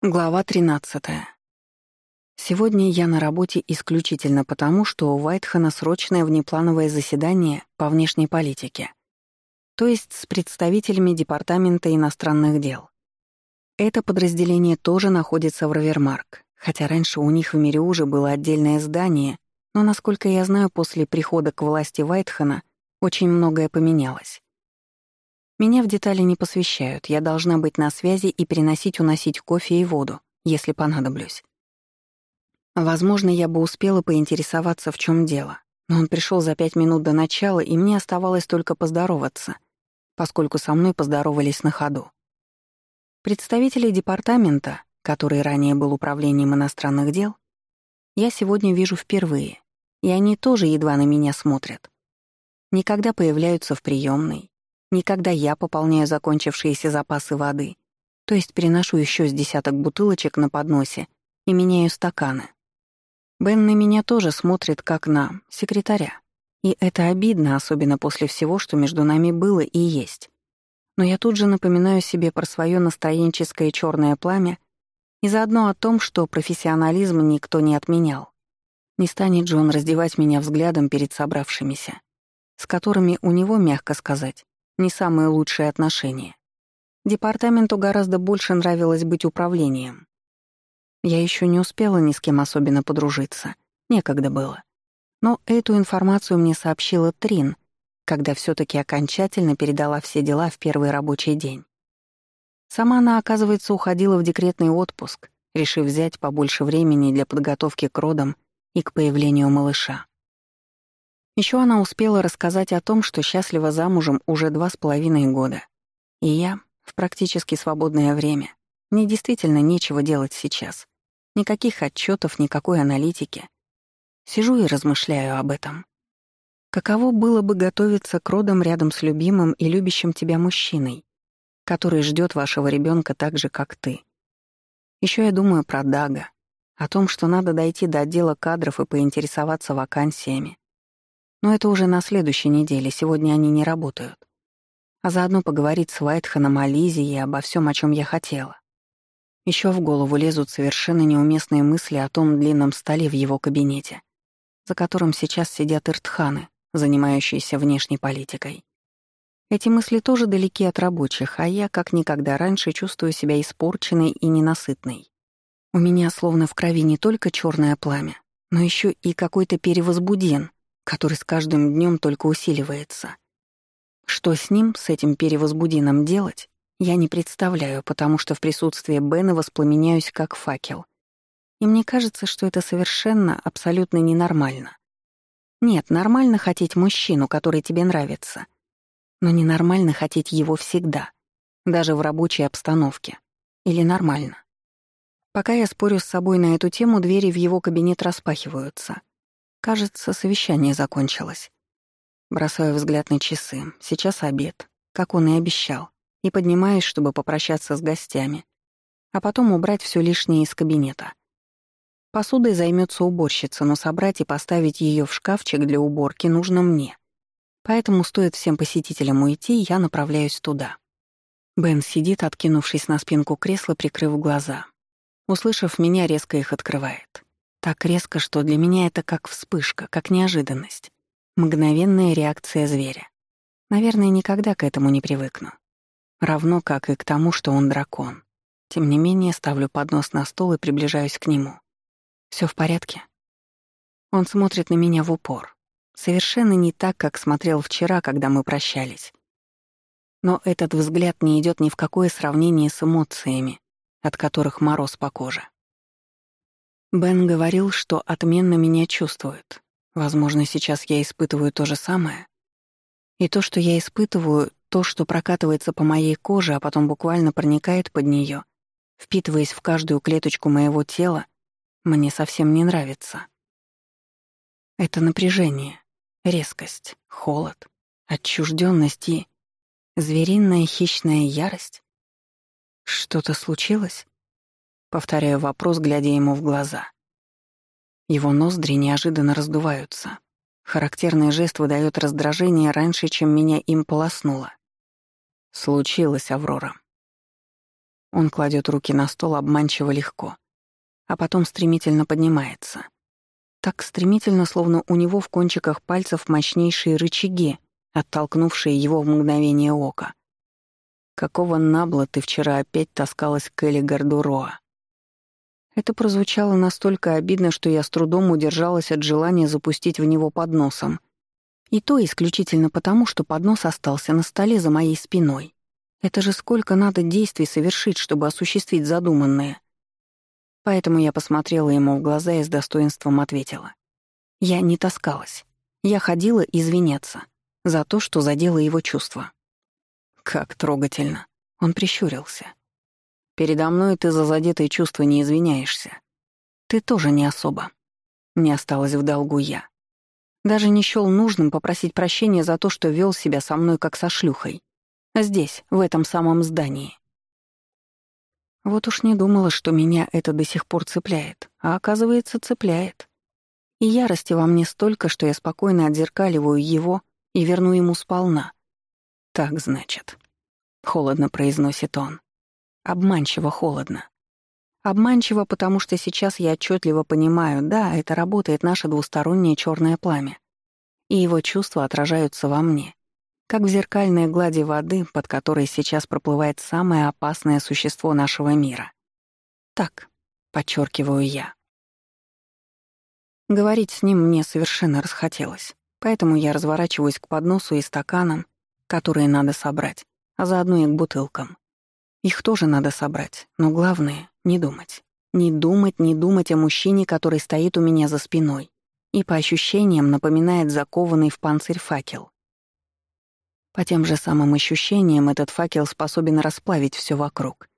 Глава 13. Сегодня я на работе исключительно потому, что у Вайтхана срочное внеплановое заседание по внешней политике, то есть с представителями Департамента иностранных дел. Это подразделение тоже находится в Равермарк, хотя раньше у них в мире уже было отдельное здание, но, насколько я знаю, после прихода к власти Вайтхана очень многое поменялось. Меня в детали не посвящают, я должна быть на связи и переносить-уносить кофе и воду, если понадоблюсь. Возможно, я бы успела поинтересоваться, в чем дело, но он пришел за пять минут до начала, и мне оставалось только поздороваться, поскольку со мной поздоровались на ходу. Представителей департамента, который ранее был управлением иностранных дел, я сегодня вижу впервые, и они тоже едва на меня смотрят. Никогда появляются в приемной, Никогда я пополняю закончившиеся запасы воды, то есть приношу еще с десяток бутылочек на подносе и меняю стаканы. Бен на меня тоже смотрит как на секретаря. И это обидно, особенно после всего, что между нами было и есть. Но я тут же напоминаю себе про свое настроенческое черное пламя и заодно о том, что профессионализм никто не отменял. Не станет же он раздевать меня взглядом перед собравшимися, с которыми у него, мягко сказать, не самые лучшие отношения. Департаменту гораздо больше нравилось быть управлением. Я еще не успела ни с кем особенно подружиться, некогда было. Но эту информацию мне сообщила Трин, когда все таки окончательно передала все дела в первый рабочий день. Сама она, оказывается, уходила в декретный отпуск, решив взять побольше времени для подготовки к родам и к появлению малыша. Еще она успела рассказать о том, что счастлива замужем уже два с половиной года. И я, в практически свободное время, мне действительно нечего делать сейчас. Никаких отчетов, никакой аналитики. Сижу и размышляю об этом. Каково было бы готовиться к родам рядом с любимым и любящим тебя мужчиной, который ждет вашего ребенка так же, как ты? Еще я думаю про Дага, о том, что надо дойти до отдела кадров и поинтересоваться вакансиями, но это уже на следующей неделе, сегодня они не работают. А заодно поговорить с Вайтханом о Лизе и обо всем, о чем я хотела. Еще в голову лезут совершенно неуместные мысли о том длинном столе в его кабинете, за которым сейчас сидят иртханы, занимающиеся внешней политикой. Эти мысли тоже далеки от рабочих, а я, как никогда раньше, чувствую себя испорченной и ненасытной. У меня словно в крови не только черное пламя, но еще и какой-то перевозбуден, который с каждым днем только усиливается. Что с ним, с этим перевозбудином делать, я не представляю, потому что в присутствии Бена воспламеняюсь как факел. И мне кажется, что это совершенно, абсолютно ненормально. Нет, нормально хотеть мужчину, который тебе нравится. Но ненормально хотеть его всегда, даже в рабочей обстановке. Или нормально. Пока я спорю с собой на эту тему, двери в его кабинет распахиваются. Кажется, совещание закончилось. Бросаю взгляд на часы. Сейчас обед, как он и обещал, и поднимаюсь, чтобы попрощаться с гостями, а потом убрать все лишнее из кабинета. Посудой займется уборщица, но собрать и поставить ее в шкафчик для уборки нужно мне. Поэтому стоит всем посетителям уйти, я направляюсь туда. Бен сидит, откинувшись на спинку кресла, прикрыв глаза. Услышав меня, резко их открывает. Так резко, что для меня это как вспышка, как неожиданность. Мгновенная реакция зверя. Наверное, никогда к этому не привыкну. Равно как и к тому, что он дракон. Тем не менее, ставлю поднос на стол и приближаюсь к нему. Все в порядке?» Он смотрит на меня в упор. Совершенно не так, как смотрел вчера, когда мы прощались. Но этот взгляд не идет ни в какое сравнение с эмоциями, от которых мороз по коже. Бен говорил, что отменно меня чувствует. Возможно, сейчас я испытываю то же самое. И то, что я испытываю, то, что прокатывается по моей коже, а потом буквально проникает под нее, впитываясь в каждую клеточку моего тела, мне совсем не нравится. Это напряжение, резкость, холод, отчужденность и звериная хищная ярость. Что-то случилось? Повторяю вопрос, глядя ему в глаза. Его ноздри неожиданно раздуваются. Характерный жест выдает раздражение раньше, чем меня им полоснуло. Случилось, Аврора. Он кладет руки на стол обманчиво легко, а потом стремительно поднимается. Так стремительно, словно у него в кончиках пальцев мощнейшие рычаги, оттолкнувшие его в мгновение ока. Какого набла ты вчера опять таскалась к Элли Гардуроа? Это прозвучало настолько обидно, что я с трудом удержалась от желания запустить в него под носом. И то исключительно потому, что поднос остался на столе за моей спиной. Это же сколько надо действий совершить, чтобы осуществить задуманное. Поэтому я посмотрела ему в глаза и с достоинством ответила. Я не таскалась. Я ходила извиняться за то, что задела его чувства. Как трогательно. Он прищурился. Передо мной ты за задетые чувства не извиняешься. Ты тоже не особо. Не осталось в долгу я. Даже не счёл нужным попросить прощения за то, что вел себя со мной как со шлюхой. Здесь, в этом самом здании. Вот уж не думала, что меня это до сих пор цепляет, а оказывается, цепляет. И ярости во мне столько, что я спокойно отзеркаливаю его и верну ему сполна. Так, значит. Холодно произносит он. Обманчиво холодно. Обманчиво, потому что сейчас я отчетливо понимаю, да, это работает наше двустороннее черное пламя. И его чувства отражаются во мне как в зеркальной глади воды, под которой сейчас проплывает самое опасное существо нашего мира. Так, подчеркиваю я. Говорить с ним мне совершенно расхотелось, поэтому я разворачиваюсь к подносу и стаканам, которые надо собрать, а заодно и к бутылкам. Их тоже надо собрать, но главное — не думать. Не думать, не думать о мужчине, который стоит у меня за спиной и по ощущениям напоминает закованный в панцирь факел. По тем же самым ощущениям этот факел способен расплавить все вокруг,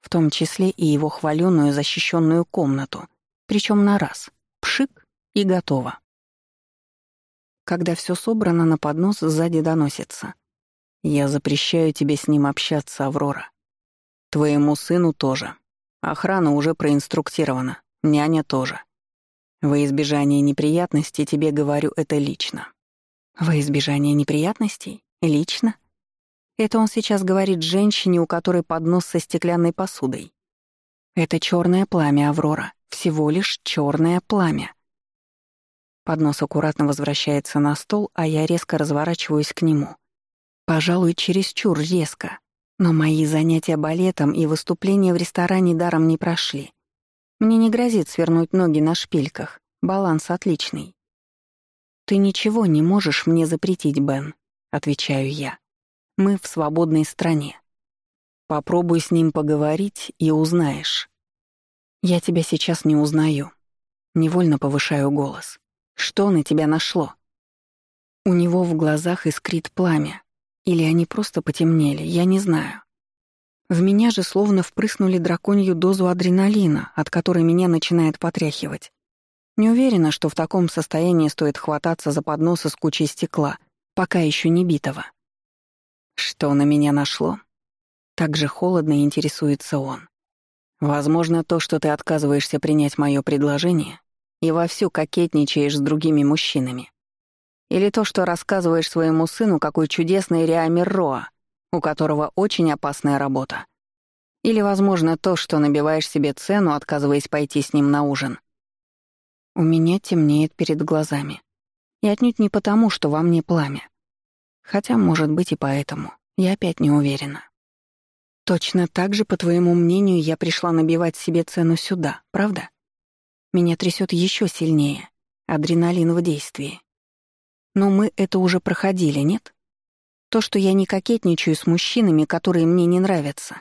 в том числе и его хваленую защищенную комнату, причем на раз. Пшик и готово. Когда все собрано на поднос, сзади доносится. «Я запрещаю тебе с ним общаться, Аврора. Твоему сыну тоже. Охрана уже проинструктирована, няня тоже. Во избежание неприятностей тебе говорю это лично». «Во избежание неприятностей?» Лично? Это он сейчас говорит женщине, у которой поднос со стеклянной посудой. Это черное пламя, Аврора. Всего лишь черное пламя. Поднос аккуратно возвращается на стол, а я резко разворачиваюсь к нему. Пожалуй, чересчур резко. Но мои занятия балетом и выступления в ресторане даром не прошли. Мне не грозит свернуть ноги на шпильках. Баланс отличный. Ты ничего не можешь мне запретить, Бен отвечаю я. Мы в свободной стране. Попробуй с ним поговорить и узнаешь. Я тебя сейчас не узнаю. Невольно повышаю голос. Что на тебя нашло? У него в глазах искрит пламя. Или они просто потемнели, я не знаю. В меня же словно впрыснули драконью дозу адреналина, от которой меня начинает потряхивать. Не уверена, что в таком состоянии стоит хвататься за поднос из кучи стекла, пока еще не битого. Что на меня нашло? Так же холодно интересуется он. Возможно, то, что ты отказываешься принять мое предложение и вовсю кокетничаешь с другими мужчинами. Или то, что рассказываешь своему сыну, какой чудесный Риамир Роа, у которого очень опасная работа. Или, возможно, то, что набиваешь себе цену, отказываясь пойти с ним на ужин. У меня темнеет перед глазами. И отнюдь не потому, что во мне пламя. Хотя, может быть, и поэтому. Я опять не уверена. Точно так же, по твоему мнению, я пришла набивать себе цену сюда, правда? Меня трясет еще сильнее. Адреналин в действии. Но мы это уже проходили, нет? То, что я не кокетничаю с мужчинами, которые мне не нравятся.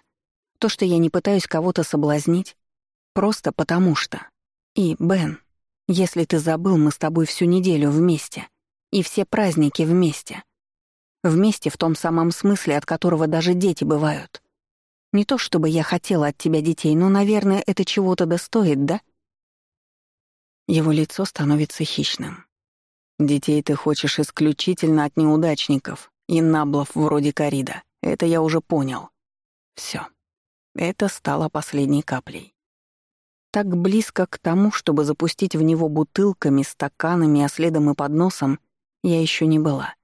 То, что я не пытаюсь кого-то соблазнить. Просто потому что. И, Бен, если ты забыл, мы с тобой всю неделю вместе. И все праздники вместе. Вместе в том самом смысле, от которого даже дети бывают. Не то чтобы я хотела от тебя детей, но, наверное, это чего-то достоит, да? Его лицо становится хищным. Детей ты хочешь исключительно от неудачников и наблов вроде Карида. Это я уже понял. Все. Это стало последней каплей. Так близко к тому, чтобы запустить в него бутылками, стаканами, а следом и подносом, я еще не была.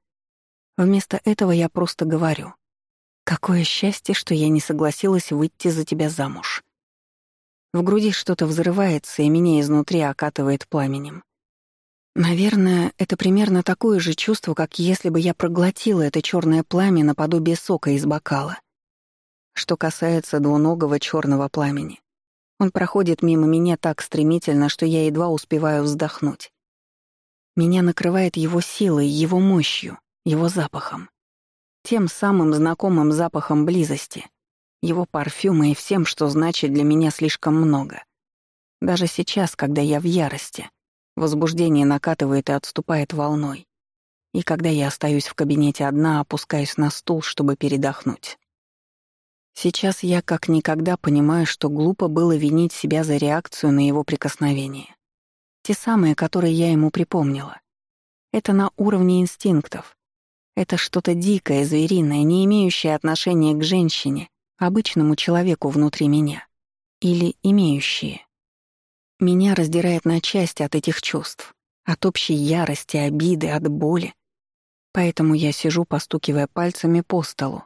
Вместо этого я просто говорю. Какое счастье, что я не согласилась выйти за тебя замуж. В груди что-то взрывается, и меня изнутри окатывает пламенем. Наверное, это примерно такое же чувство, как если бы я проглотила это черное пламя наподобие сока из бокала. Что касается двуногого черного пламени, он проходит мимо меня так стремительно, что я едва успеваю вздохнуть. Меня накрывает его силой, его мощью, его запахом. Тем самым знакомым запахом близости, его парфюма и всем, что значит для меня слишком много. Даже сейчас, когда я в ярости, возбуждение накатывает и отступает волной. И когда я остаюсь в кабинете одна, опускаюсь на стул, чтобы передохнуть. Сейчас я как никогда понимаю, что глупо было винить себя за реакцию на его прикосновение. Те самые, которые я ему припомнила. Это на уровне инстинктов. Это что-то дикое, звериное, не имеющее отношения к женщине, обычному человеку внутри меня. Или имеющие. Меня раздирает на части от этих чувств, от общей ярости, обиды, от боли. Поэтому я сижу, постукивая пальцами по столу,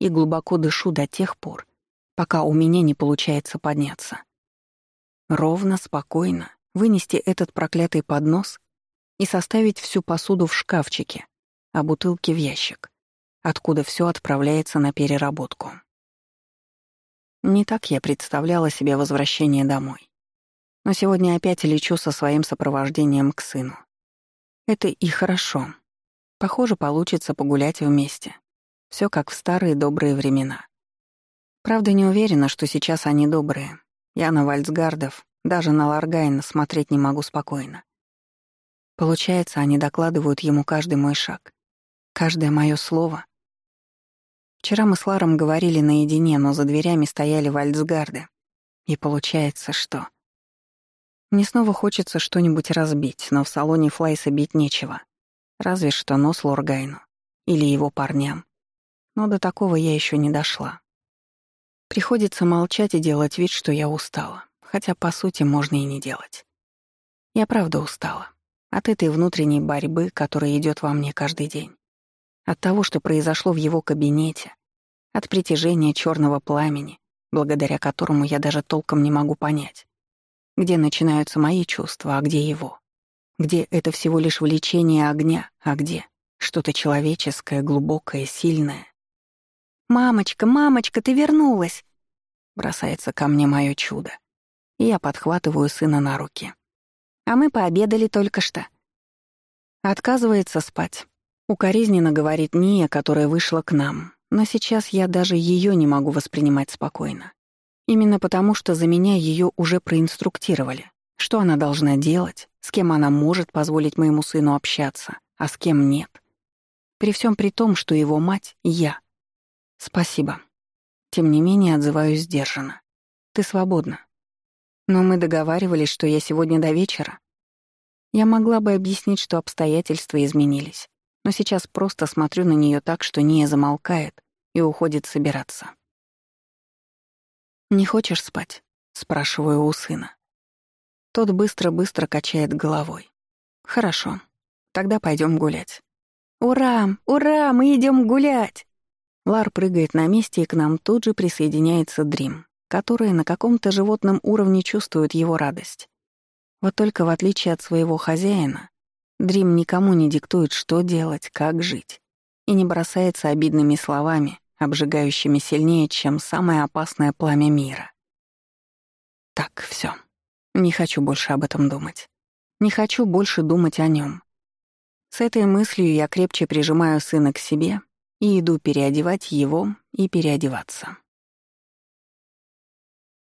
и глубоко дышу до тех пор, пока у меня не получается подняться. Ровно, спокойно вынести этот проклятый поднос и составить всю посуду в шкафчике, а бутылки в ящик, откуда все отправляется на переработку. Не так я представляла себе возвращение домой. Но сегодня опять лечу со своим сопровождением к сыну. Это и хорошо. Похоже, получится погулять вместе. Все как в старые добрые времена. Правда, не уверена, что сейчас они добрые. Я на Вальцгардов, даже на Ларгайна смотреть не могу спокойно. Получается, они докладывают ему каждый мой шаг, каждое мое слово, Вчера мы с Ларом говорили наедине, но за дверями стояли вальцгарды. И получается, что... Мне снова хочется что-нибудь разбить, но в салоне Флайса бить нечего. Разве что нос Лоргайну. Или его парням. Но до такого я еще не дошла. Приходится молчать и делать вид, что я устала. Хотя, по сути, можно и не делать. Я правда устала. От этой внутренней борьбы, которая идет во мне каждый день. От того, что произошло в его кабинете, от притяжения черного пламени, благодаря которому я даже толком не могу понять, где начинаются мои чувства, а где его. Где это всего лишь влечение огня, а где что-то человеческое, глубокое, сильное. «Мамочка, мамочка, ты вернулась!» Бросается ко мне мое чудо. И я подхватываю сына на руки. А мы пообедали только что. Отказывается спать. Укоризненно говорит Ния, которая вышла к нам. Но сейчас я даже ее не могу воспринимать спокойно. Именно потому, что за меня ее уже проинструктировали. Что она должна делать, с кем она может позволить моему сыну общаться, а с кем нет. При всем при том, что его мать — я. Спасибо. Тем не менее, отзываюсь сдержанно. Ты свободна. Но мы договаривались, что я сегодня до вечера. Я могла бы объяснить, что обстоятельства изменились но сейчас просто смотрю на нее так, что Ния замолкает и уходит собираться. «Не хочешь спать?» — спрашиваю у сына. Тот быстро-быстро качает головой. «Хорошо, тогда пойдем гулять». «Ура! Ура! Мы идем гулять!» Лар прыгает на месте, и к нам тут же присоединяется Дрим, которая на каком-то животном уровне чувствует его радость. Вот только в отличие от своего хозяина, Дрим никому не диктует, что делать, как жить, и не бросается обидными словами, обжигающими сильнее, чем самое опасное пламя мира. Так, все. Не хочу больше об этом думать. Не хочу больше думать о нем. С этой мыслью я крепче прижимаю сына к себе и иду переодевать его и переодеваться.